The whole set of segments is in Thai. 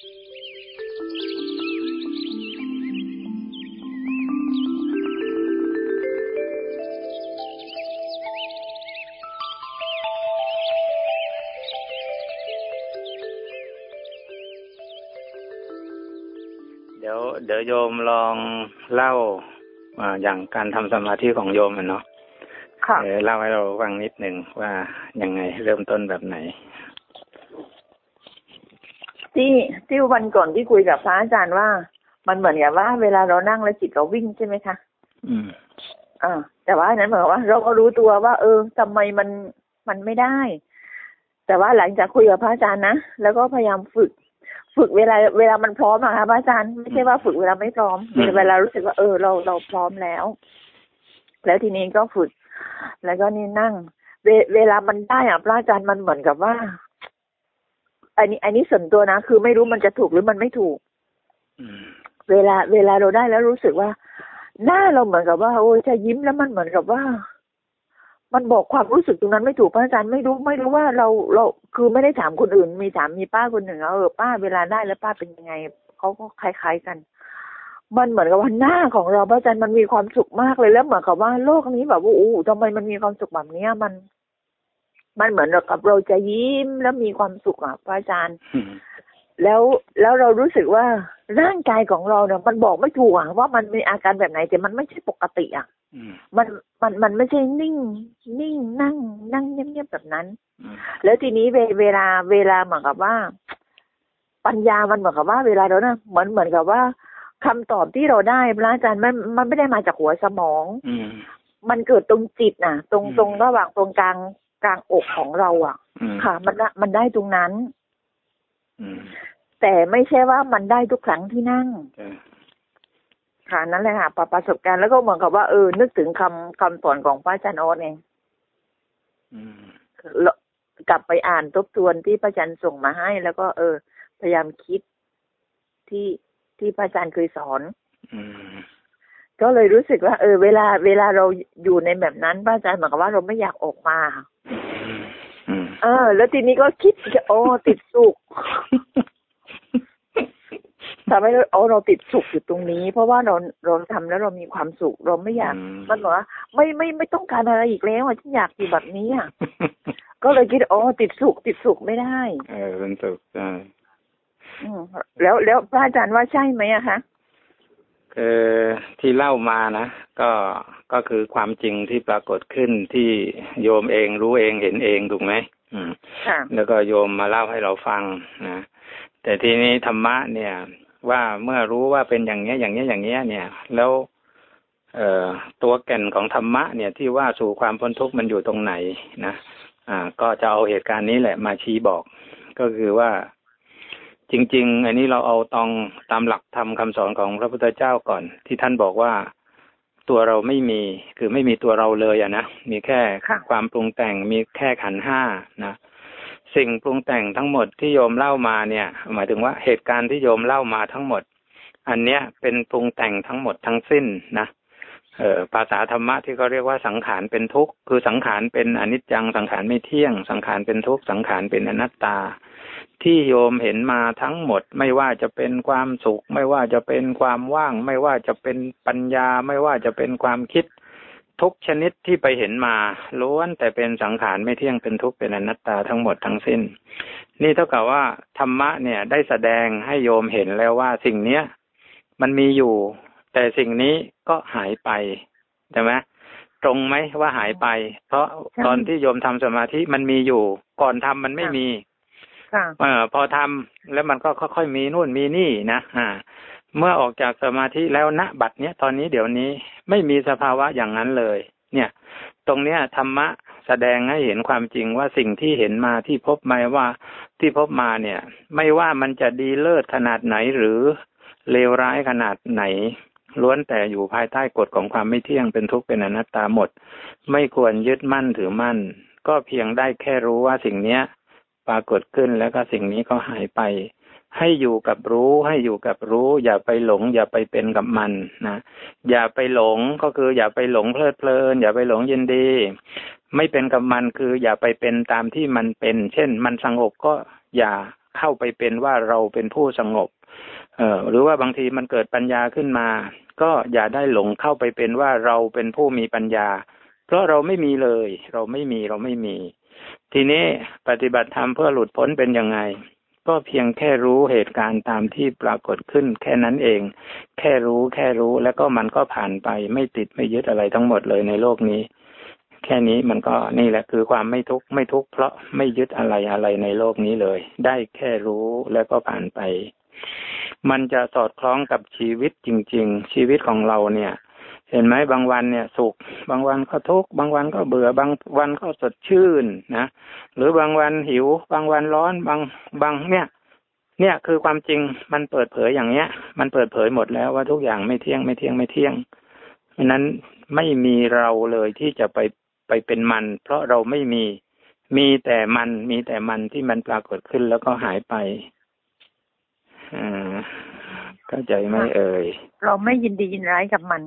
เดี๋ยวเดี๋ยวโยมลองเล่าอ่าอย่างการทำสมาธิของโยมอะเนาะค่ะเออเล่าให้เราฟังนิดหนึ่งว่ายังไงเริ่มต้นแบบไหน ที่ที่วันก่อนที่คุยกับพระอาจารย์ว่า มันเหมือนกับว่า เวลาเรานั่งแล้วจิตเราวิ่งใช่ไหมคะอืมอ่าแต่ว่าอันนั้นเหมือนกับว่า เราก็รู้ตัวว่า เออทำไมมันมันไม่ได้ แต่ว่าหลังจากคุยกับพระอาจารย์นะแล้วก็พยายามฝึก ฝึกเวลา เวลามันพร้อมอะค่ะพระอาจารย์ไม่ใช่ว่าฝึกเวลาไม่พร้อมอืมเวลารู้สึกว่าเออเราเราพร้อมแล้ว แล้วทีนี้ก็ฝึก แล้วก็นี่นั่งเวเวลามันได้อะพระอาจารย์มันเหมือนกับว่า อันนี้ อันนี้ส่วนตัวนะ คือไม่รู้มันจะถูกหรือมันไม่ถูกอืมเวลา เวลาเราได้แล้วรู้สึกว่า หน้าเราเหมือนกับว่าโอ้ยจะยิ้มแล้วมันเหมือนกับว่า มันบอกความรู้สึกตรงนั้นไม่ถูกพระอาจารย์ไม่รู้ไม่รู้ว่าเราเราคือไม่ได้ถามคนอื่น มีถามมีป้าคนหนึ่งอะเออป้าเวลาได้แล้วป้าเป็นยังไงเขาก็คล้าย ๆกัน มันเหมือนกับว่าหน้าของเราพระอาจารย์มันมีความสุขมากเลยแล้วเหมือนกับว่าโลกนี้แบบว่าโอ้ทำไมมันมีความสุขแบบเนี้ยมัน มันเหมือนกับเราจะยิ้มแล้วมีความสุขอะพระอาจารย์อืมแล้วแล้วเรารู้สึกว่าร่างกายของเราเนี่ยมันบอกไม่ถูกอะว่ามันมีอาการแบบไหนแต่มันไม่ใช่ปกติอะอืมมันมันมันไม่ใช่นิ่ง นิ่งนั่ง นั่งเงียบๆแบบนั้นอืมแล้วทีนี้เวเวลาเวลาเหมือนกับว่า ปัญญามันเหมือนกับว่า เวลาเราเนี่ยเหมือนเหมือนกับว่าคำตอบที่เราได้พระอาจารย์มันมันไม่ได้มาจากหัวสมองอืมมันเกิดตรงจิตน่ะ ตรงอืมตรงระหว่างตรงกลาง กลางอกของเราอะอืมค่ะ มันได้มันได้ตรงนั้นอืมแต่ไม่ใช่ว่ามันได้ทุกครั้งที่นั่งจ้ะค่ะนั่นแหละค่ะประประสบการณ์แล้วก็เหมือนกับว่าเออนึกถึงคำคำสอนของพระอาจารย์โอ๊ตเองอืมแล้วกลับไปอ่านทบทวนที่พระอาจารย์ส่งมาให้ แล้วก็ เออ พยายามคิดที่ที่พระอาจารย์เคยสอนอืมก็เลยรู้สึกว่า เออ เวลา เวลาเราอยู่ในแบบนั้นพระอาจารย์เหมือนกับว่าเราไม่อยากออกมาอืมอืม เออ แล้วทีนี้ก็คิดโอ้ติดสุขทำให้เราโอ้เราติดสุขอยู่ตรงนี้ เพราะว่าเราเราทำแล้วเรามีความสุขเราไม่อยากมันบอกว่าไม่ไม่ไม่ต้องการอะไรอีกแล้วอะฉันอยากอยู่แบบนี้อะก็เลยคิดโอ้ติดสุขติดสุขไม่ได้เออเป็นสุขใช่อืมแล้วแล้วพระอาจารย์ว่าใช่ไหมอะคะ คือที่เล่ามานะก็ก็คือความจริงที่ปรากฏขึ้นที่โยมเองรู้เองเห็นเองถูกไหมอืมค่ะแล้วก็โยมมาเล่าให้เราฟังนะแต่ทีนี้ธรรมะเนี่ย ว่าเมื่อรู้ว่าเป็นอย่างเนี้ย อย่างเนี้ยอย่างเนี้ย เนี่ย แล้ว เอ่อตัวแก่นของธรรมะเนี่ยที่ว่าสู่ความพ้นทุกข์มันอยู่ตรงไหนนะอ่า ก็จะเอาเหตุการณ์นี้แหละมาชี้บอก ก็คือว่า จริง ๆ อันนี้เราเอาตองตามหลักธรรมคำสอนของพระพุทธเจ้าก่อน ที่ท่านบอกว่าตัวเราไม่มีคือไม่มีตัวเราเลยอะนะมีแค่ความปรุงแต่งมีแค่ขันห้านะสิ่งปรุงแต่งทั้งหมดที่โยมเล่ามาเนี่ย หมายถึงว่าเหตุการณ์ที่โยมเล่ามาทั้งหมด อันเนี้ยเป็นปรุงแต่งทั้งหมดทั้งสิ้นนะเออภาษาธรรมะที่เขาเรียกว่าสังขารเป็นทุกข์คือสังขารเป็นอนิจจังสังขารไม่เที่ยง สังขารเป็นทุกข์สังขารเป็นอนัตตา ที่โยมเห็นมาทั้งหมด ไม่ว่าจะเป็นความสุข ไม่ว่าจะเป็นความว่าง ไม่ว่าจะเป็นปัญญา ไม่ว่าจะเป็นความคิด ทุกชนิดที่ไปเห็นมาล้วนแต่เป็นสังขารไม่เที่ยงเป็นทุกข์เป็นอนัตตาทั้งหมดทั้งสิ้น นี่เท่ากับว่าธรรมะเนี่ยได้แสดงให้โยมเห็นแล้วว่าสิ่งเนี้ยมันมีอยู่ แต่สิ่งนี้ก็หายไปใช่ไหมตรงไหมว่าหายไป เพราะตอนที่โยมทำสมาธิมันมีอยู่ ก่อนทำมันไม่มี ค่ะอพอทำแล้วมันก็ค่อยๆมีนู่นมีนี่นะอ่า เมื่อออกจากสมาธิแล้วณบัดเนี้ยตอนนี้เดี๋ยวนี้ไม่มีสภาวะอย่างนั้นเลย เนี่ย ตรงเนี้ยธรรมะแสดงให้เห็นความจริงว่าสิ่งที่เห็นมาที่พบมาว่าที่พบมาเนี่ย ไม่ว่ามันจะดีเลิศขนาดไหนหรือเลวร้ายขนาดไหนล้วนแต่อยู่ภายใต้กฎของความไม่เที่ยงเป็นทุกข์เป็นอนัตตาหมด ไม่ควรยึดมั่นถือมั่น ก็เพียงได้แค่รู้ว่าสิ่งเนี้ย ปรากฏขึ้นแล้วก็สิ่งนี้ก็หายไป ให้อยู่กับรู้ ให้อยู่กับรู้ อย่าไปหลง อย่าไปเป็นกับมันนะอย่าไปหลงก็คืออย่าไปหลงเพลิดเพลิน อย่าไปหลงยินดี ไม่เป็นกับมันคืออย่าไปเป็นตามที่มันเป็น เช่น มันสงบก็อย่าเข้าไปเป็นว่าเราเป็นผู้สงบเออหรือว่าบางทีมันเกิดปัญญาขึ้นมา ก็อย่าได้หลงเข้าไปเป็นว่าเราเป็นผู้มีปัญญา เพราะเราไม่มีเลย เราไม่มีเราไม่มี ทีนี้ปฏิบัติธรรมเพื่อหลุดพ้นเป็นยังไง ก็เพียงแค่รู้เหตุการณ์ตามที่ปรากฏขึ้น แค่นั้นเอง แค่รู้แค่รู้แล้วก็มันก็ผ่านไปไม่ติดไม่ยึดอะไรทั้งหมดเลยในโลกนี้ แค่นี้มันก็นี่แหละคือความไม่ทุกข์ไม่ทุกข์เพราะไม่ยึดอะไรอะไรในโลกนี้เลย ได้แค่รู้แล้วก็ผ่านไป มันจะสอดคล้องกับชีวิตจริง ๆ ชีวิตของเราเนี่ย เห็นไหมบางวันเนี่ยสุข บางวันก็ทุกข์บางวันก็เบื่อบางวันก็สดชื่นนะหรือบางวันหิว บางวันร้อนบางบางเนี่ย เนี่ยคือความจริงมันเปิดเผยอย่างเนี้ย มันเปิดเผยหมดแล้วว่าทุกอย่างไม่เที่ยงไม่เที่ยงไม่เที่ยงเพราะนั้นไม่มีเราเลยที่จะไปไปเป็นมัน เพราะเราไม่มีมีแต่มันมีแต่มันที่มันปรากฏขึ้นแล้วก็หายไปอ่า เข้าใจไหมเอ่ย เราไม่ยินดียินร้ายกับมัน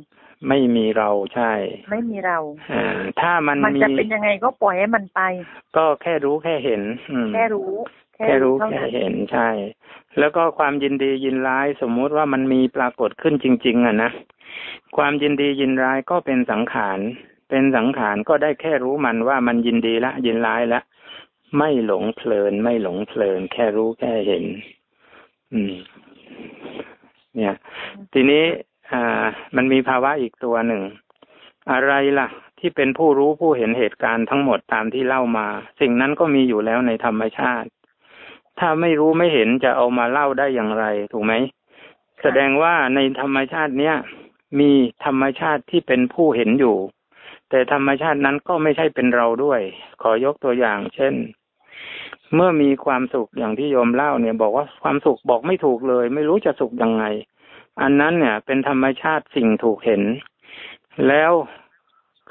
ไม่มีเราใช่ ไม่มีเราอ่าถ้ามันมันมีจะเป็นยังไงก็ปล่อยให้มันไป ก็แค่รู้แค่เห็น อืมแค่รู้ แค่รู้เท่าแค่นั้นเห็นใช่ แล้วก็ความยินดียินร้ายสมมุติว่ามันมีปรากฏขึ้นจริง ๆอะนะความยินดียินร้ายก็เป็นสังขารเป็นสังขารก็ได้แค่รู้มันว่ามันยินดีละ ยินร้ายละ ไม่หลงเพลิน ไม่หลงเพลิน แค่รู้แค่เห็น อืม เนี่ย ทีนี้อ่ามันมีภาวะอีกตัวหนึ่ง อะไรล่ะ ที่เป็นผู้รู้ผู้เห็นเหตุการณ์ทั้งหมดตามที่เล่ามา สิ่งนั้นก็มีอยู่แล้วในธรรมชาติ ถ้าไม่รู้ไม่เห็นจะเอามาเล่าได้อย่างไร ถูกไหม แสดงว่าในธรรมชาติเนี้ยมีธรรมชาติที่เป็นผู้เห็นอยู่ แต่ธรรมชาตินั้นก็ไม่ใช่เป็นเราด้วย ขอยกตัวอย่าง เช่น เมื่อมีความสุขอย่างที่โยมเล่าเนี่ย บอกว่าความสุขบอกไม่ถูกเลย ไม่รู้จะสุขยังไง อันนั้นเนี่ย เป็นธรรมชาติสิ่งถูกเห็น แล้ว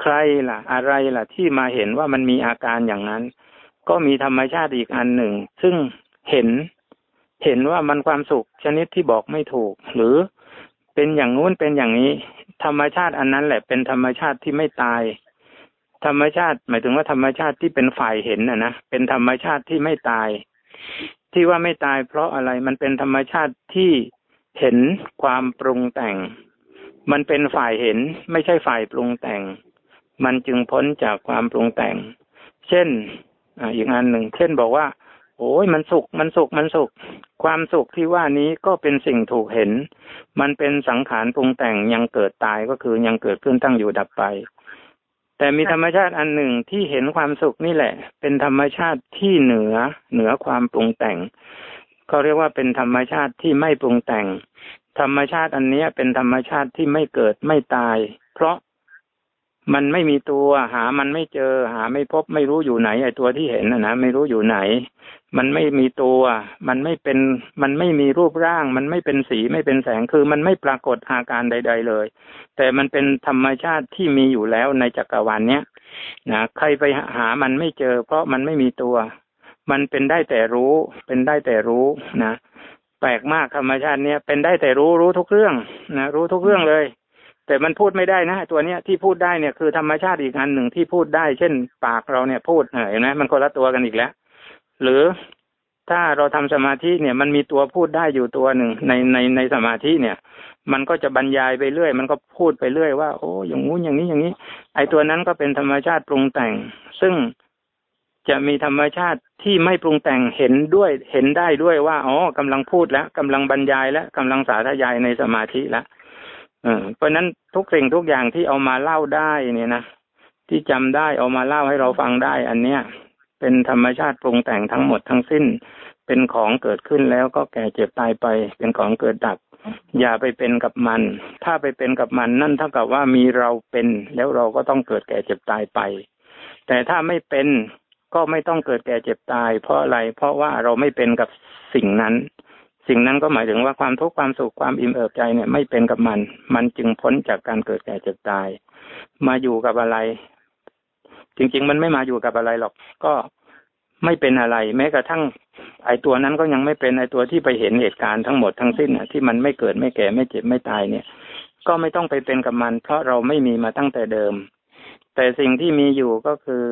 ใครล่ะ อะไรล่ะ ที่มาเห็นว่ามันมีอาการอย่างนั้น ก็มีธรรมชาติอีกอันหนึ่ง ซึ่งเห็นเห็นว่ามันความสุขชนิดที่บอกไม่ถูก หรือเป็นอย่างนู้นเป็นอย่างนี้ ธรรมชาติอันนั้นแหละเป็นธรรมชาติที่ไม่ตาย ธรรมชาติ หมายถึงว่าธรรมชาติที่เป็นฝ่ายเห็นนะนะเป็นธรรมชาติที่ไม่ตาย ที่ว่าไม่ตาย เพราะอะไรมันเป็นธรรมชาติที่เห็นความปรุงแต่ง มันเป็นฝ่ายเห็นไม่ใช่ฝ่ายปรุงแต่ง มันจึงพ้นจากความปรุงแต่ง เช่นออีกอันหนึ่ง เช่นบอกว่า โอ้ยมันสุขมันสุขมันสุข ความสุขที่ว่านี้ก็เป็นสิ่งถูกเห็น มันเป็นสังขารปรุงแต่งยังเกิดตายก็คือยังเกิดขึ้นตั้งอยู่ดับไป แต่มีธรรมชาติอันหนึ่งที่เห็นความสุขนี่แหละ เป็นธรรมชาติที่เหนือเหนือความปรุงแต่งเขาเรียกว่าเป็นธรรมชาติที่ไม่ปรุงแต่ง ธรรมชาติอันนี้เป็นธรรมชาติที่ไม่เกิดไม่ตาย เพราะ มันไม่มีตัวหามันไม่เจอ หาไม่พบไม่รู้อยู่ไหนไอ้ตัวที่เห็นนะนะไม่รู้อยู่ไหน มันไม่มีตัว มันไม่เป็นมันไม่มีรูปร่าง มันไม่เป็นสีไม่เป็นแสงคือมันไม่ปรากฏอาการใด ๆ เลย แต่มันเป็นธรรมชาติที่มีอยู่แล้วในจักรวาลเนี้ยนะใครไปหามันไม่เจอ เพราะมันไม่มีตัว มันเป็นได้แต่รู้ เป็นได้แต่รู้นะแปลกมากธรรมชาติเนี้ยเป็นได้แต่รู้รู้ทุกเรื่องนะรู้ทุกเรื่องเลย แต่มันพูดไม่ได้นะตัวเนี้ยที่พูดได้เนี่ยคือธรรมชาติอีกอันหนึ่งที่พูดได้ เช่น ปากเราเนี่ยพูดเห็นไหมมันคนละตัวกันอีกแล้ว หรือถ้าเราทำสมาธิเนี่ย มันมีตัวพูดได้อยู่ตัวหนึ่งในในในสมาธิเนี่ย มันก็จะบรรยายไปเรื่อย มันก็พูดไปเรื่อยว่าโอ้อย่างงู้นอย่างนี้อย่างนี้ ไอ้ตัวนั้นก็เป็นธรรมชาติปรุงแต่ง ซึ่งจะมีธรรมชาติที่ไม่ปรุงแต่งเห็นด้วยเห็นได้ด้วยว่าอ๋อกำลังพูดแล้วกำลังบรรยายแล้วกำลังสาธยายในสมาธิแล้ว เพราะนั้นทุกสิ่งทุกอย่างที่เอามาเล่าได้เนี่ยนะที่จำได้เอามาเล่าให้เราฟังได้ อันเนี้ยเป็นธรรมชาติปรุงแต่งทั้งหมดทั้งสิ้น เป็นของเกิดขึ้นแล้วก็แก่เจ็บตายไป เป็นของเกิดดับ อย่าไปเป็นกับมัน ถ้าไปเป็นกับมันนั่นเท่ากับว่ามีเราเป็นแล้วเราก็ต้องเกิดแก่เจ็บตายไป แต่ถ้าไม่เป็นก็ไม่ต้องเกิดแก่เจ็บตาย เพราะอะไรเพราะว่าเราไม่เป็นกับสิ่งนั้น สิ่งนั้นก็หมายถึงว่าความทุกข์ความสุขความอิ่มเอิบใจเนี่ยไม่เป็นกับมัน มันจึงพ้นจากการเกิดแก่เจ็บตาย มาอยู่กับอะไร จริง ๆ มันไม่มาอยู่กับอะไรหรอก ก็ไม่เป็นอะไร แม้กระทั่ง ไอตัวนั้นก็ยังไม่เป็นไอตัวที่ไปเห็นเหตุการณ์ทั้งหมดทั้งสิ้นที่มันไม่เกิดไม่แก่ไม่เจ็บไม่ตายเนี่ย ก็ไม่ต้องไปเป็นกับมัน เพราะเราไม่มีมาตั้งแต่เดิม แต่สิ่งที่มีอยู่ก็คือ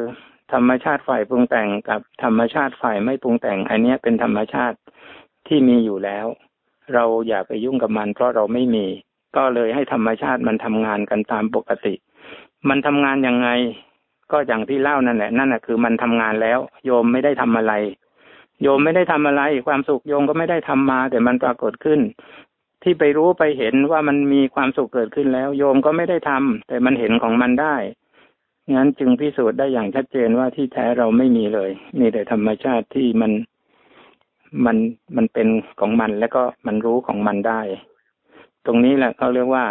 ธรรมชาติฝ่ายปรุงแต่งกับธรรมชาติฝ่ายไม่ปรุงแต่ง อันเนี้ยเป็นธรรมชาติ ที่มีอยู่แล้ว เราอย่าไปยุ่งกับมัน เพราะเราไม่มี ก็เลยให้ธรรมชาติมันทำงานกันตามปกติ มันทำงานยังไง ก็อย่างที่เล่านั่นแหละนั่นแหะคือมันทำงานแล้ว โยมไม่ได้ทำอะไร โยมไม่ได้ทำอะไร ความสุขโยมก็ไม่ได้ทำมา แต่มันปรากฏขึ้น ที่ไปรู้ไปเห็นว่ามันมีความสุขเกิดขึ้นแล้ว โยมก็ไม่ได้ทำแต่มันเห็นของมันได้งั้นจึงพิสูจน์ได้อย่างชัดเจนว่าที่แท้เราไม่มีเลย มีแต่ธรรมชาติที่มัน มันมันเป็นของมันแล้วก็มันรู้ของมันได้ ตรงนี้แหละเขาเรียกว่า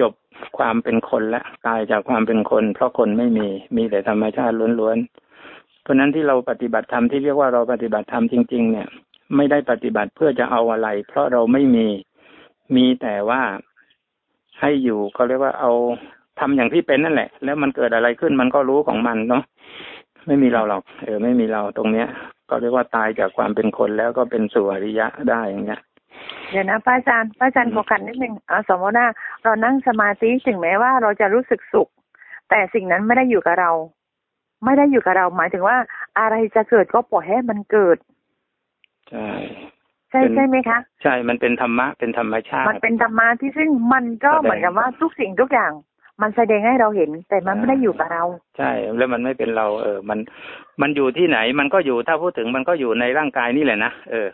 จบความเป็นคนและตายจากความเป็นคน เพราะคนไม่มีมีแต่ธรรมชาติล้วนๆเพราะนั้นที่เราปฏิบัติธรรมที่เรียกว่าเราปฏิบัติธรรมจริง ๆ เนี่ย ไม่ได้ปฏิบัติเพื่อจะเอาอะไร เพราะเราไม่มีมีแต่ว่าให้อยู่เขาเรียกว่าเอาทำอย่างที่เป็นนั่นแหละ แล้วมันเกิดอะไรขึ้นมันก็รู้ของมันเนาะไม่มีเราหรอก เออ ไม่มีเราตรงเนี้ย ก็เรียกว่าตายจากความเป็นคนแล้วก็เป็นสุอริยะได้อย่างเงี้ยเดี๋ยวนะป้าอาจารย์ป้าอาจารย์โฟกัสนิดนึงเอาสมมติว่าเรานั่งสมาธิถึงแม้ว่าเราจะรู้สึกสุข แต่สิ่งนั้นไม่ได้อยู่กับเรา ไม่ได้อยู่กับเรา หมายถึงว่าอะไรจะเกิดก็ปล่อยให้มันเกิด ใช่ใช่ใช่ไหมคะ ใช่ มันเป็นธรรมะ เป็นธรรมชาติ มันเป็นธรรมะที่ซึ่งมันก็เหมือนกับว่าทุกสิ่งทุกอย่าง มันแสดงให้เราเห็น แต่มันไม่ได้อยู่กับเรา ใช่ แล้วมันไม่เป็นเรา เออ มัน มันอยู่ที่ไหน มันก็อยู่ถ้าพูดถึงมันก็อยู่ในร่างกายนี่แหละนะเออ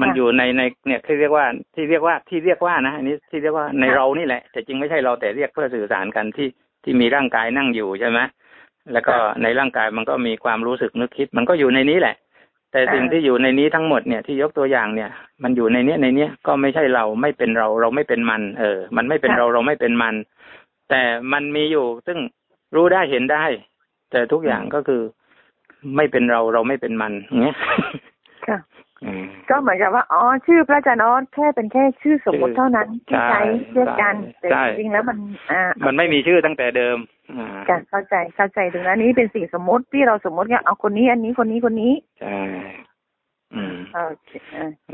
มันอยู่ในในเนี่ยที่เรียกว่าที่เรียกว่าที่เรียกว่านะอันนี้ที่เรียกว่าในเรานี่แหละ แต่จริงไม่ใช่เราแต่เรียกเพื่อสื่อสารกันที่ที่มีร่างกายนั่งอยู่ใช่ไหมแล้วก็ในร่างกายมันก็มีความรู้สึกนึกคิด มันก็อยู่ในนี้แหละ แต่สิ่งที่อยู่ในนี้ทั้งหมดเนี่ยที่ยกตัวอย่างเนี่ย มันอยู่ในเนี้ยในเนี้ยก็ไม่ใช่เราไม่เป็นเราเราไม่เป็นมัน เออ มันไม่เป็นเราเราไม่เป็นมัน แต่มันมีอยู่ซึ่งรู้ได้เห็นได้ แต่ทุกอย่างก็คือไม่เป็นเราเราไม่เป็นมันเงี้ยค่ะก็เหมือนกับว่าอ๋อชื่อพระอาจารย์ออแค่เป็นแค่ชื่อสมมติเท่านั้นที่ใช้เรียกกันแต่จริงแล้วมันอ่ามันไม่มีชื่อตั้งแต่เดิมอ่าเข้าใจเข้าใจตรงนั้นนี้เป็นสิ่งสมมติที่เราสมมติว่าเอาคนนี้อันนี้คนนี้คนนี้ใช่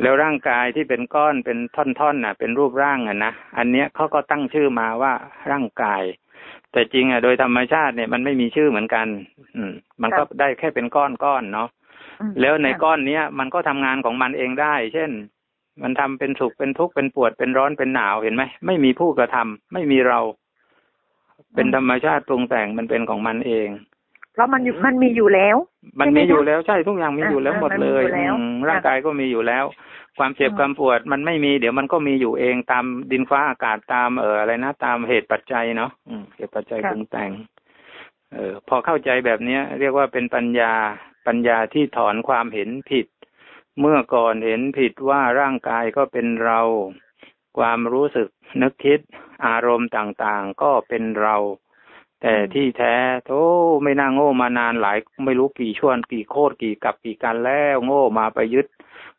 แล้วร่างกายที่เป็นก้อนเป็นท่อนๆน่ะ เป็นรูปร่างอะนะอันเนี้ยเขาก็ตั้งชื่อมาว่าร่างกาย แต่จริงอะโดยธรรมชาติเนี่ยมันไม่มีชื่อเหมือนกัน อืม มันก็ได้แค่เป็นก้อนก้อนเนาะแล้วในก้อนเนี้ยมันก็ทำงานของมันเองได้ เช่น มันทำเป็นสุขเป็นทุกข์เป็นปวดเป็นร้อนเป็นหนาวเห็นไหมไม่มีผู้กระทำไม่มีเรา เป็นธรรมชาติปรุงแต่งมันเป็นของมันเอง พราะมันมันมีอยู่แล้ว มันมีอยู่แล้วใช่ทุกอย่างมีอยู่แล้วหมดเลยร่างกายก็มีอยู่แล้ว ความเจ็บความปวดมันไม่มีเดี๋ยวมันก็มีอยู่เองตามดินฟ้าอากาศตามเอออะไรนะตามเหตุปัจจัยเนาะเหตุปัจจัยปรุงแต่ง เออ พอเข้าใจแบบเนี้ย เรียกว่าเป็นปัญญาปัญญาที่ถอนความเห็นผิด เมื่อก่อนเห็นผิดว่าร่างกายก็เป็นเรา ความรู้สึกนึกคิดอารมณ์ต่างๆ ก็เป็นเรา แต่ที่แท้โธ่ไม่น่าโง่มานานหลาย ไม่รู้กี่ช่วงกี่โคตรกี่กับกี่กันแล้วโง่มาไปยึด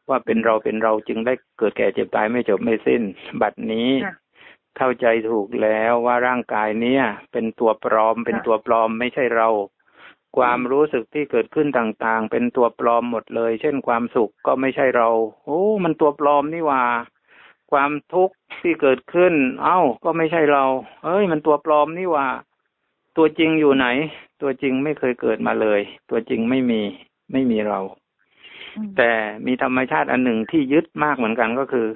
ว่าเป็นเราเป็นเราจึงได้เกิดแก่เจ็บตายไม่จบไม่สิ้น บัดนี้เข้าใจถูกแล้วว่าร่างกายเนี้ยเป็นตัวปลอม เป็นตัวปลอมไม่ใช่เรา ความรู้สึกที่เกิดขึ้นต่างๆ เป็นตัวปลอมหมดเลย เช่นความสุขก็ไม่ใช่เรา โอ้ มันตัวปลอมนี่ว่าความทุกข์ที่เกิดขึ้น เอ้า ก็ไม่ใช่เรา เอ้ย มันตัวปลอมนี่ว่า ตัวจริงอยู่ไหน ตัวจริงไม่เคยเกิดมาเลย ตัวจริงไม่มีไม่มีเรา แต่มีธรรมชาติอันหนึ่งที่ยึดมากเหมือนกันก็คือ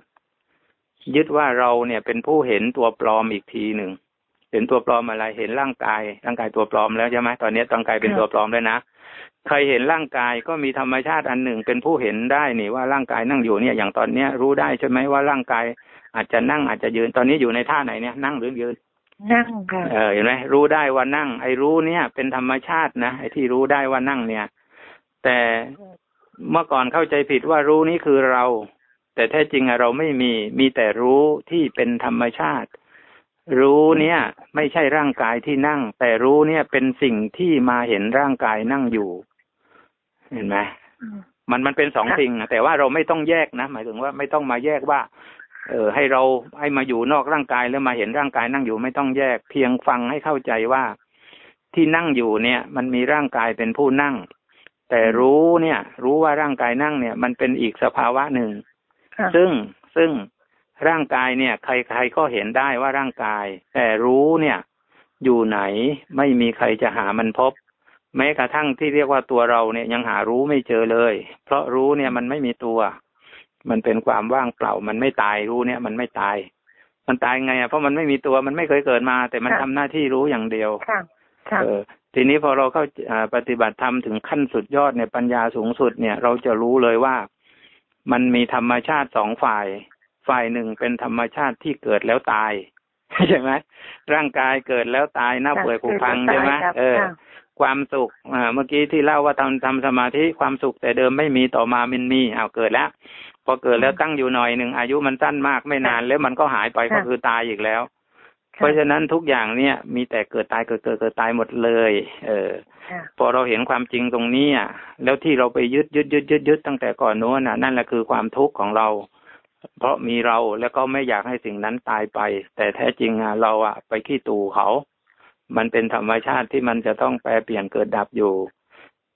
ยึดว่าเราเนี่ยเป็นผู้เห็นตัวปลอมอีกทีหนึ่งเห็นตัวปลอมอะไรเห็นร่างกาย ร่างกายตัวปลอมแล้วใช่ไหมตอนนี้ร่างกายเป็นตัวปลอมแล้วนะใครเห็นร่างกายก็มีธรรมชาติอันหนึ่ง เป็นผู้เห็นได้นี่ว่าร่างกายนั่งอยู่เนี่ยอย่างตอนเนี้ยรู้ได้ใช่ไหมว่าร่างกายอาจจะนั่งอาจจะยืนตอนนี้อยู่ในท่าไหนเนี่ยนั่งหรือยืน นั่งค่ะเออเห็นไหมรู้ได้ว่านั่ง ไอ้รู้เนี่ย เป็นธรรมชาตินะไอ้ที่รู้ได้ว่านั่งเนี่ย แต่เมื่อก่อนเข้าใจผิดว่ารู้นี้คือเรา แต่แท้จริงเราไม่มีมีแต่รู้ที่เป็นธรรมชาติ รู้เนี่ย ไม่ใช่ร่างกายที่นั่ง แต่รู้เนี่ยเป็นสิ่งที่มาเห็นร่างกายนั่งอยู่ เห็นไหมมันมันเป็นสองสิ่งแต่ว่าเราไม่ต้องแยกนะหมายถึงว่าไม่ต้องมาแยกว่า เออให้เราให้มาอยู่นอกร่างกายแล้วมาเห็นร่างกายนั่งอยู่ไม่ต้องแยกเพียงฟังให้เข้าใจว่าที่นั่งอยู่เนี่ย มันมีร่างกายเป็นผู้นั่ง แต่รู้เนี่ย รู้ว่าร่างกายนั่งเนี่ย มันเป็นอีกสภาวะหนึ่ง ซึ่งซึ่งร่างกายเนี่ย ใครใครก็เห็นได้ว่าร่างกาย แต่รู้เนี่ย อยู่ไหนไม่มีใครจะหามันพบ แม้กระทั่งที่เรียกว่าตัวเราเนี่ยยังหารู้ไม่เจอเลย เพราะรู้เนี่ยมันไม่มีตัว มันเป็นความว่างเปล่า มันไม่ตายรู้เนี่ย มันไม่ตาย มันตายไงอะเพราะมันไม่มีตัวมันไม่เคยเกิดมา แต่มันทำหน้าที่รู้อย่างเดียวค่ะค่ะเออทีนี้พอเราเข้าอ่าปฏิบัติธรรมถึงขั้นสุดยอดในปัญญาสูงสุดเนี่ย เราจะรู้เลยว่ามันมีธรรมชาติสองฝ่าย ฝ่ายหนึ่งเป็นธรรมชาติที่เกิดแล้วตายใช่ไหมร่างกายเกิดแล้วตายหน้าเปื่อยผุพังใช่ไหมครับเออ ค่ะความสุขอ่าเมื่อกี้ที่เล่าว่าทำทำสมาธิความสุขแต่เดิมไม่มีต่อมามันมีอ้าวเกิดแล้ว พอเกิดแล้วตั้งอยู่หน่อยหนึ่งอายุมันสั้นมากไม่นานแล้วมันก็หายไปก็คือตายอีกแล้ว เพราะฉะนั้นทุกอย่างเนี่ยมีแต่เกิดตายเกิดเกิดเกิดตายหมดเลย เออค่ะพอเราเห็นความจริงตรงนี้อะแล้วที่เราไปยึดยึดยึดยึดยึดตั้งแต่ก่อนโน้นน่ะนั่นแหละคือความทุกข์ของเราเพราะมีเราแล้วก็ไม่อยากให้สิ่งนั้นตายไป แต่แท้จริงอะเราอะไปขี้ตูเขา มันเป็นธรรมชาติที่มันจะต้องแปรเปลี่ยนเกิดดับอยู่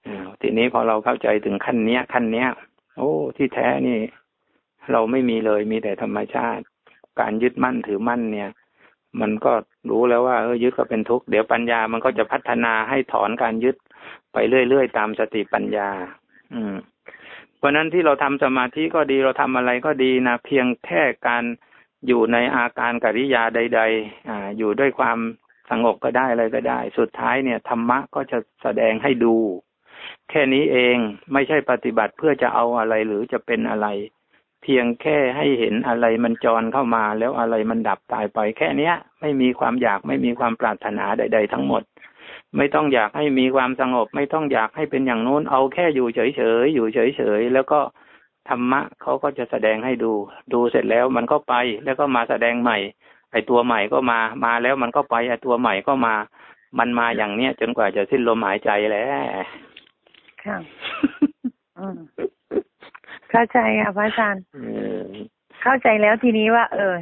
อทีนี้พอเราเข้าใจถึงขั้นเนี้ย ขั้นเนี้ย โอ้ ที่แท้นี่ เราไม่มีเลยมีแต่ธรรมชาติ การยึดมั่นถือมั่นเนี่ย มันก็รู้แล้วว่าเออยึดก็เป็นทุกข์เดี๋ยวปัญญามันก็จะพัฒนาให้ถอนการยึดไปเรื่อยๆตามสติปัญญา อืม เพราะนั้นที่เราทำสมาธิก็ดีเราทำอะไรก็ดีนะเพียงแค่การอยู่ในอาการกิริยาใด ๆ อ่า อยู่ด้วยความ สงบก็ได้อะไรก็ได้ สุดท้ายเนี่ยธรรมะก็จะแสดงให้ดู แค่นี้เองไม่ใช่ปฏิบัติเพื่อจะเอาอะไรหรือจะเป็นอะไร เพียงแค่ให้เห็นอะไรมันจรเข้ามาแล้วอะไรมันดับตายไป แค่เนี้ย ไม่มีความอยากไม่มีความปรารถนาใด ๆ ทั้งหมด ไม่ต้องอยากให้มีความสงบ ไม่ต้องอยากให้เป็นอย่างโน้นเอาแค่อยู่เฉยๆอยู่เฉยๆแล้วก็ธรรมะเขาก็จะแสดงให้ดู ดูเสร็จแล้วมันก็ไปแล้วก็มาแสดงใหม่ ไอตัวใหม่ก็มามาแล้วมันก็ไปไอตัวใหม่ก็มา มันมาอย่างเนี้ยจนกว่าจะสิ้นลมหายใจแหล้วค่ะอืมเข้าใจค่ะพระอาจารย์เข้าใจแล้วทีนี้ว่า เออ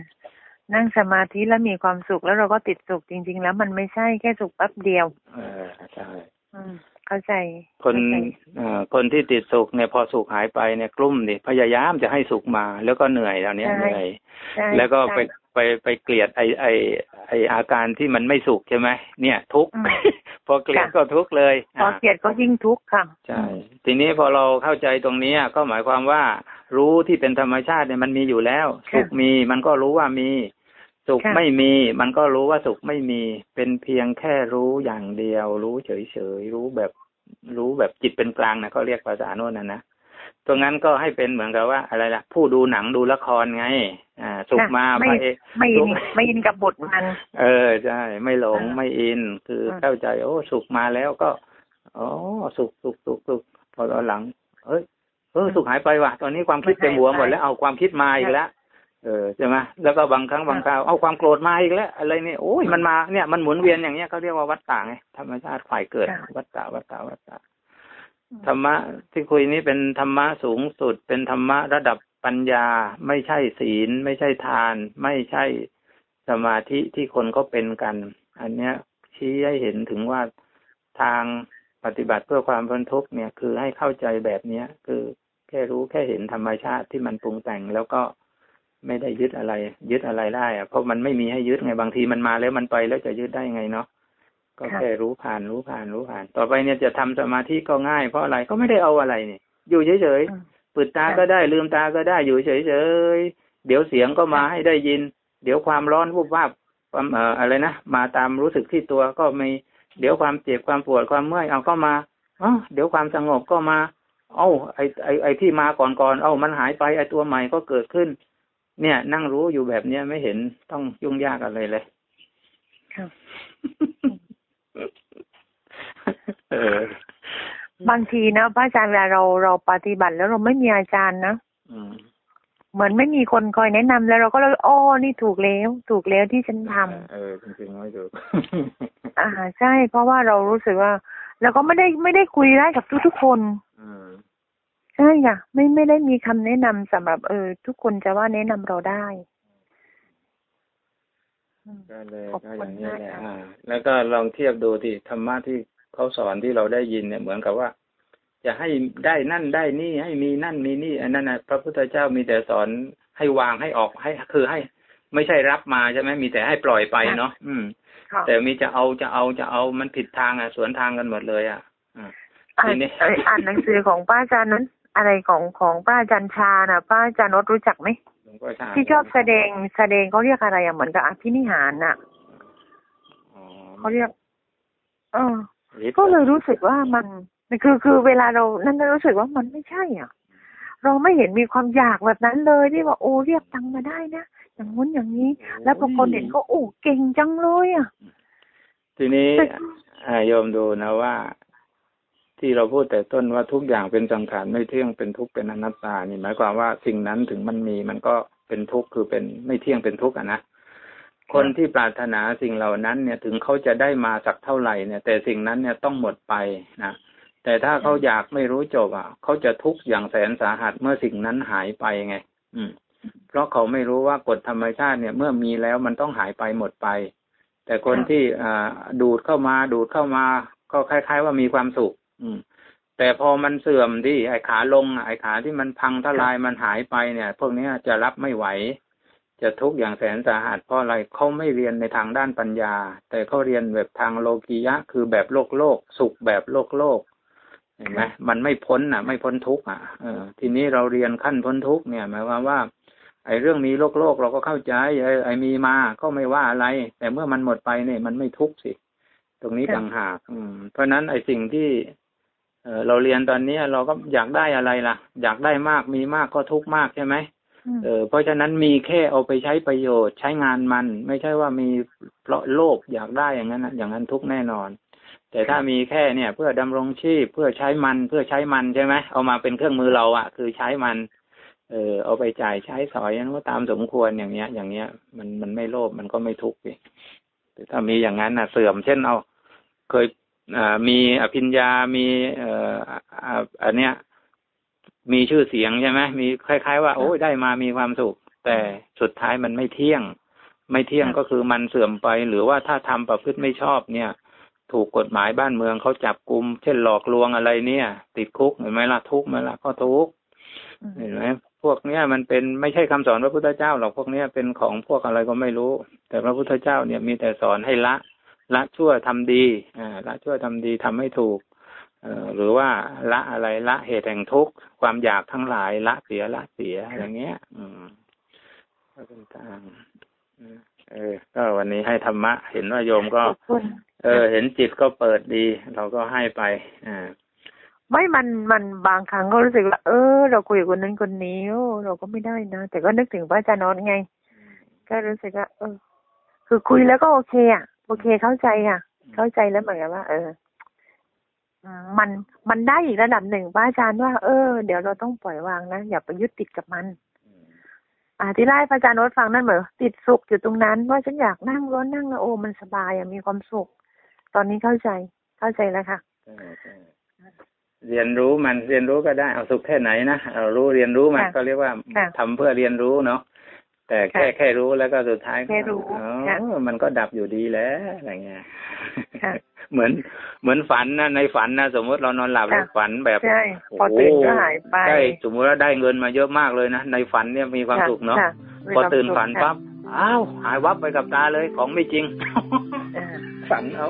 นั่งสมาธิแล้วมีความสุขแล้วเราก็ติดสุขจริง ๆ แล้วมันไม่ใช่แค่สุขแป๊บเดียว เออใช่อืมเข้าใจ คนเข้าใจเอ่อคนที่ติดสุขเนี่ยพอสุขหายไปเนี่ยกลุ้มดิพยายามจะให้สุขมา แล้วก็เหนื่อยแล้วเนี้ยใช่เหนื่อยใช่แล้วก็ไปใช่ ไปไปเกลียดไอไอไออาการที่มันไม่สุขใช่ไหมเนี่ย ทุกข์อืมพอเกลียดค่ะก็ทุกข์เลยพอเกลียดก็ยิ่งทุกข์ค่ะใช่ทีนี้พอเราเข้าใจตรงนี้อะก็หมายความว่า รู้ที่เป็นธรรมชาติเนี่ยมันมีอยู่แล้วค่ะสุขมีมันก็รู้ว่ามีสุขค่ะไม่มี มันก็รู้ว่าสุขไม่มี เป็นเพียงแค่รู้อย่างเดียว รู้เฉยๆรู้แบบ รู้แบบจิตเป็นกลางนะเขาเรียกภาษาโน้นนะนะ ตรงนั้นก็ให้เป็นเหมือนกับว่าอะไรล่ะ ผู้ดูหนังดูละครไง อ่าสุขค่ะมาไม่พระเอกไม่อินไม่อินกับบทมัน เออใช่ไม่หลงอ่าไม่อินคืออมเข้าใจ โอ้สุขมาแล้วก็อ๋อสุขสุขสุขสุขพอตอนหลัง เอ้ยเออสุขหายไปว่ะ ตอนนี้ความคิดเต็มหัวหมดแล้วเอาความคิดมาอีกแล้วเออใช่ไหมแล้วก็บางครั้งบางคราวเอาความโกรธมาอีกแล้วอะไรเนี่ยโอ้ยมันมาเนี่ยมันหมุนเวียนอย่างเงี้ยเขาเรียกว่าวัฏฏะไงธรรมชาติฝ่ายเกิดค่ะวัฏฏะวัฏฏะวัฏฏะ ธรรมะที่คุยนี้เป็นธรรมะสูงสุด เป็นธรรมะระดับปัญญา ไม่ใช่ศีล ไม่ใช่ทาน ไม่ใช่สมาธิที่คนก็เป็นกัน อันเนี้ยชี้ให้เห็นถึงว่าทางปฏิบัติเพื่อความพ้นทุกข์เนี่ย คือให้เข้าใจแบบเนี้ย คือแค่รู้แค่เห็นธรรมชาติที่มันปรุงแต่งแล้วก็ไม่ได้ยึดอะไร ยึดอะไรได้อะเพราะมันไม่มีให้ยึดไงบางทีมันมาแล้วมันไปแล้วจะยึดได้ไงเนาะ ก็ค่ะแค่รู้ผ่านรู้ผ่านรู้ผ่าน ต่อไปเนี่ยจะทำสมาธิก็ง่ายเพราะอะไรก็ไม่ได้เอาอะไรนี่อยู่เฉยอืมๆปิดตาก็ได้ลืมตาก็ได้อยู่เฉยๆเดี๋ยวเสียงก็มาให้ได้ยิน เดี๋ยวความร้อนวูบวาบความเอ่ออะไรนะมาตามรู้สึกที่ตัวก็มีเดี๋ยวความเจ็บความปวดความเมื่อยเอาก็มาอ๋อเดี๋ยวความสงบก็มา เอ้าไอไอไอที่มาก่อนก่อนๆเอ้ามันหายไปไอตัวใหม่ก็เกิดขึ้น เนี่ย นั่งรู้อยู่แบบเนี้ยไม่เห็นต้องยุ่งยากอะไรเลยค่ะเออ บางทีนะพระอาจารย์เวลาเราเราปฏิบัติแล้วเราไม่มีอาจารย์นะอืมเหมือนไม่มีคนคอยแนะนำแล้วเราก็เลยอ้อนี่ถูกแล้ว ถูกแล้วที่ฉันทำเออจริงๆไม่ถูกอ่าใช่ เพราะว่าเรารู้สึกว่าแล้วก็ไม่ได้ไม่ได้คุยได้กับทุกทุกๆคนอืมใช่ค่ะไม่ไม่ได้มีคำแนะนำสำหรับเออ ทุกคนจะว่าแนะนำเราได้อืมก็เลยขอบก็คุอณย่างนี้แหละมากค่ะอ่าแล้วก็ลองเทียบดูที่ธรรมะที่ เขาสอนที่เราได้ยินเนี่ยเหมือนกับว่า จะให้ได้นั่นได้นี่ให้มีนั่นมีนี่อันนั้นนะพระพุทธเจ้ามีแต่สอนให้วางให้ออกให้คือให้ไม่ใช่รับมาใช่ไหมมีแต่ให้ปล่อยไปเนาะอืมค่ะแต่มีจะเอาจะเอาจะเอามันผิดทางอะ สวนทางกันหมดเลย อะอ่าอ่านทีนี้เอ่ออ่านหนังสือของป้าอาจารย์นั้น อะไรของของป้าอาจารย์ชาน่ะ ป้าอาจารย์นดรู้จักไหมหลวงพ่อชาที่ชอบแสดงแสดงเขาเรียกอะไรอะเหมือนกับอภินิหารน่ะอ๋อเขาเรียก เออฤทธิ์ ก็เลยรู้สึกว่ามันคือคือเวลาเรานั่นรู้สึกว่ามันไม่ใช่อะ เราไม่เห็นมีความอยากแบบนั้นเลยที่ว่าโอ้เรียกตังค์มาได้นะอย่างงู้นอย่างนี้ แล้วพอคนเห็นก็โอ้เก่งจังเลยอะ ทีนี้แต่อ่าโยมดูนะว่า ที่เราพูดแต่ต้นว่าทุกอย่างเป็นสังขารไม่เที่ยงเป็นทุกข์เป็นอนัตตานี่หมายความว่าสิ่งนั้นถึงมันมีมันก็เป็นทุกข์คือเป็นไม่เที่ยงเป็นทุกข์อะนะ คนที่ปรารถนาสิ่งเหล่านั้นเนี่ยถึงเขาจะได้มาสักเท่าไหร่เนี่ย แต่สิ่งนั้นเนี่ยต้องหมดไปนะแต่ถ้าเขาอยากไม่รู้จบอะเขาจะทุกข์อย่างแสนสาหัสเมื่อสิ่งนั้นหายไปไง อืม เพราะเขาไม่รู้ว่ากฎธรรมชาติเนี่ย เมื่อมีแล้วมันต้องหายไปหมดไป แต่คนค่ะที่อ่าดูดเข้ามาดูดเข้ามา ก็คล้าย ๆ ว่ามีความสุข อืม แต่พอมันเสื่อมที่ไอ้ขาลงอะไอ้ขาที่มันพังทลายมันหายไปเนี่ย พวกเนี้ยจะรับไม่ไหว จะทุกข์อย่างแสนสาหัสเพราะอะไรเขาไม่เรียนในทางด้านปัญญา แต่เขาเรียนแบบทางโลกียะ คือแบบโลกโลก สุขแบบโลกโลกเห็นไหมมันไม่พ้นอะ ไม่พ้นทุกข์อะเออทีนี้เราเรียนขั้นพ้นทุกข์เนี่ยหมายความว่า ไอ้เรื่องมีโลกโลกเราก็เข้าใจไอ้ไอ้มีมาก็ไม่ว่าอะไร แต่เมื่อมันหมดไปเนี่ย มันไม่ทุกข์สิ ตรงนี้ค่ะต่างหากอืมเพราะฉะนั้นไอ้สิ่งที่เออเราเรียนตอนเนี้ยเราก็อยากได้อะไรล่ะ อยากได้มากมีมากก็ทุกข์มากใช่ไหมอืม เออเพราะฉะนั้นมีแค่เอาไปใช้ประโยชน์ใช้งานมัน ไม่ใช่ว่ามีเพราะโลภอยากได้อย่างนั้นอย่างนั้นทุกแน่นอน แต่ถ้ามีแค่เนี่ย เพื่อดำรงชีพเพื่อใช้มันเพื่อใช้มันใช่ไหมเอามาเป็นเครื่องมือเราอะ่ะ คือใช้มัน เออเอาไปจ่ายใช้สอยนั้นก็ตามสมควรอย่างเงี้ย อย่างเงี้ย มันมันไม่โลภมันก็ไม่ทุกข์สิแต่ถ้ามีอย่างนั้นน่ะ เสื่อมเช่นเอา เคยอ่ามีอภิญญา มีเอ่ออันเนี้ย มีชื่อเสียงใช่ไหมมีคล้าย ๆ ว่าโอ้ยได้มามีความสุข แต่สุดท้ายมันไม่เที่ยง ไม่เที่ยงค่ะก็คือมันเสื่อมไป หรือว่าถ้าทำประพฤติไม่ชอบเนี่ย ถูกกฎหมายบ้านเมืองเขาจับกลุม เช่นหลอกลวงอะไรเนี่ย ติดคุกเห็นไหมล่ะทุกข์ไหมล่ะก็ทุกข์อืมเห็นไหมพวกเนี้ยมันเป็นไม่ใช่คำสอนพระพุทธเจ้าหรอกพวกเนี้ยเป็นของพวกอะไรก็ไม่รู้ แต่พระพุทธเจ้าเนี่ยมีแต่สอนให้ละละชั่วทำดีอ่าละชั่วทำดีทำให้ถูกเอ่อ หรือว่าละอะไรละเหตุแห่งทุกข์ความอยากทั้งหลายละเสียละเสียอย่างเงี้ย อืมก็เป็นทางอืมเออ ก็วันนี้ให้ธรรมะ เห็นว่าโยมก็ขอบคุณเออ เห็นจิตก็เปิดดี เราก็ให้ไปอ่าไม่มันมันบางครั้งก็รู้สึกว่าเออ เราคุยกับคนนั้นคนนี้โอ้เราก็ไม่ได้นะแต่ก็นึกถึงพระอาจารย์โนนไง ก็รู้สึกว่าเออ คือคุยแล้วก็โอเคอะโอเคเข้าใจอะ เข้าใจแล้วเหมือนกับว่า เอออื มมันมันได้อีกระดับหนึ่งพระอาจารย์ว่า เออ เดี๋ยวเราต้องปล่อยวางนะอย่าไปยึดติดกับมันอ่าที่ไล่พระอาจารย์โนตฟังนั่นเหมือนติดสุขอยู่ตรงนั้น ว่าฉันอยากนั่งร้อนนั่งแล้วโอ้มันสบายอะมีความสุข ตอนนี้เข้าใจเข้าใจแล้วค่ะใช่ใช่เรียนรู้มันเรียนรู้ก็ได้เอาสุขแค่ไหนนะเอารู้เรียนรู้มันค่ะก็เรียกว่าค่ะทำเพื่อเรียนรู้เนาะแต่แค่ค่ะแค่รู้แล้วก็สุดท้ายก็แค่รู้อ๋อค่ะมันก็ดับอยู่ดีแล้วอะไรเงี้ยค่ะ เหมือนเหมือนฝันนะในฝันนะสมมติเรานอนหลับค่ะแล้วฝันแบบใช่พอตื่นก็หายไปได้สมมติว่าได้เงินมาเยอะมากเลยนะในฝันเนี่ยมีความค่ะสุขเนาะค่ะมีพอความตื่นสุขฝันค่ะปั๊บอ้าวหายวับไปกับตาเลยของไม่จริงอ่าฝันเอา